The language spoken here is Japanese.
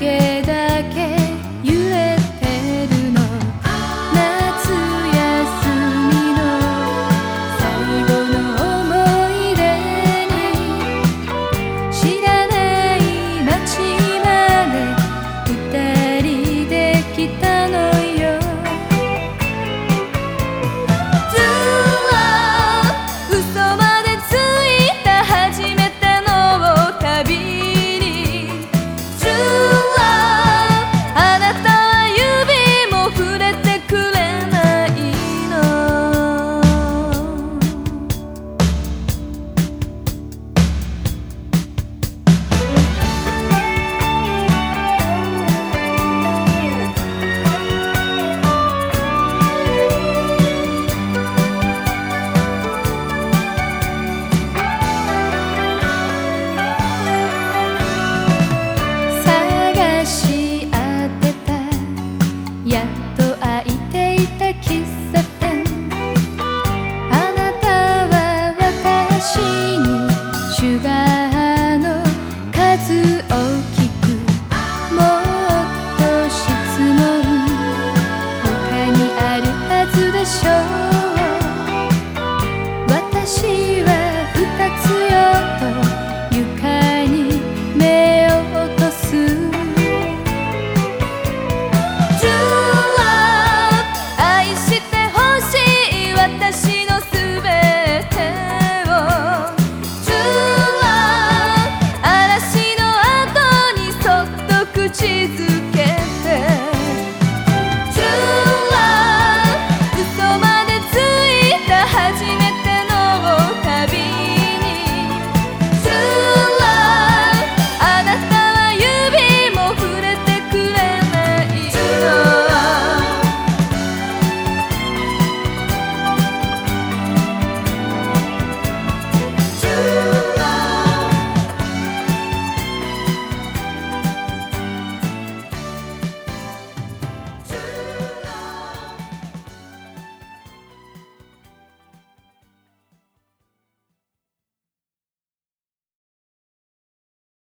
yeah. show